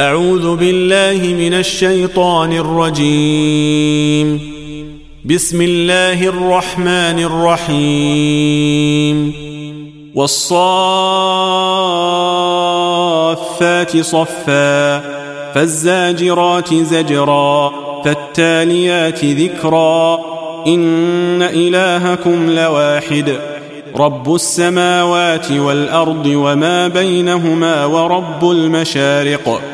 أعوذ بالله من الشيطان الرجيم. بسم الله الرحمن الرحيم. والصافات صفا فالزاجرات زجرا فالتاليات ذكرا. إن إلهكم لواحد رب السماوات والأرض وما بينهما ورب المشارق.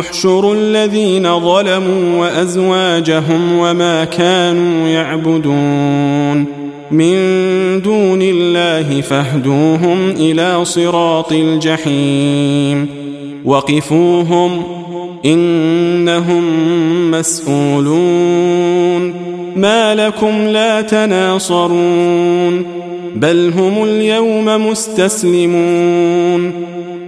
احشروا الذين ظلموا وأزواجهم وما كانوا يعبدون من دون الله فاهدوهم إلى صراط الجحيم وقفوهم إنهم مسئولون ما لكم لا تناصرون بل هم اليوم مستسلمون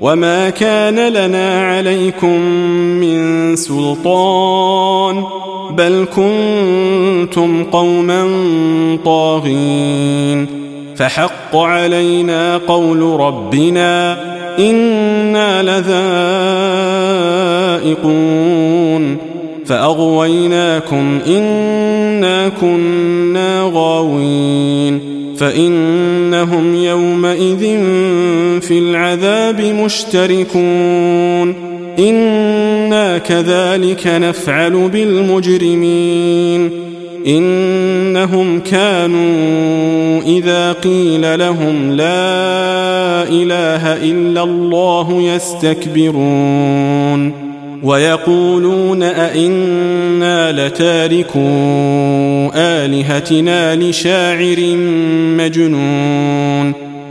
وما كان لنا عليكم من سلطان بل كنتم قوما طاغين فحق علينا قول ربنا أنا لذائقون فاغويناكم انا كنا غاوين فانهم يومئذ في العذاب مشتركون. إنا كذلك نفعل بالمجرمين. إنهم كانوا إذا قيل لهم لا إله إلا الله يستكبرون. ويقولون أئنا لتاركو آلهتنا لشاعر مجنون.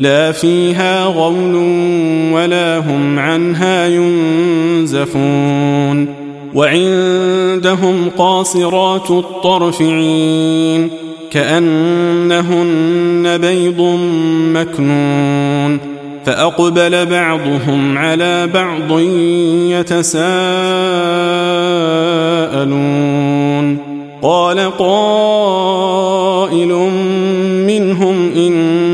لا فيها غول ولا هم عنها ينزفون وعندهم قاصرات الطرف عين كأنهن بيض مكنون فأقبل بعضهم على بعض يتساءلون قال قائل منهم كان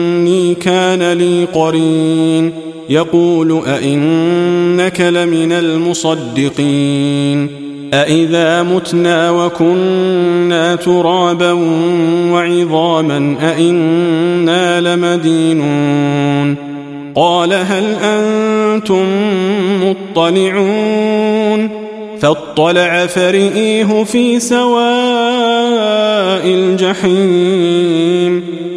لي قرين. يقول أئنك لمن المصدقين. أإذا متنا وكنا ترابا وعظاما أئنا لمدينون. قال هل أنتم مطلعون؟ فاطلع فرئيه في سواء الجحيم.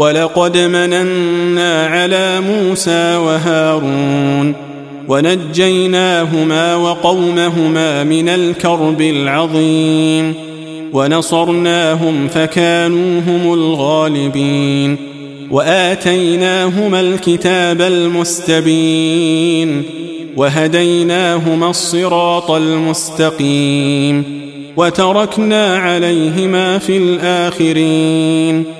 ولقد مننا على موسى وهارون ونجيناهما وقومهما من الكرب العظيم ونصرناهم فكانوا هم الغالبين وآتيناهما الكتاب المستبين وهديناهما الصراط المستقيم وتركنا عليهما في الآخرين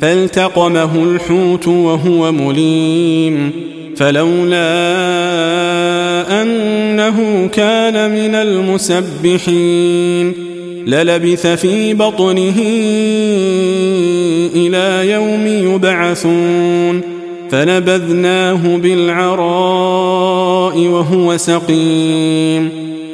فالتقمه الحوت وهو مليم فلولا أنه كان من المسبحين للبث في بطنه إلى يوم يبعثون فنبذناه بالعراء وهو سقيم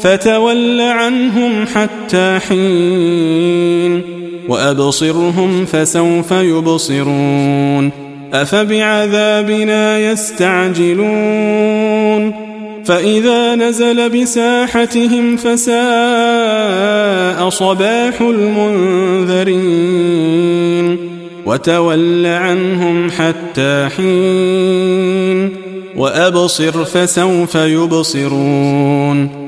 فتول عنهم حتى حين وأبصرهم فسوف يبصرون أفبعذابنا يستعجلون فإذا نزل بساحتهم فساء صباح المنذرين وتول عنهم حتى حين وأبصر فسوف يبصرون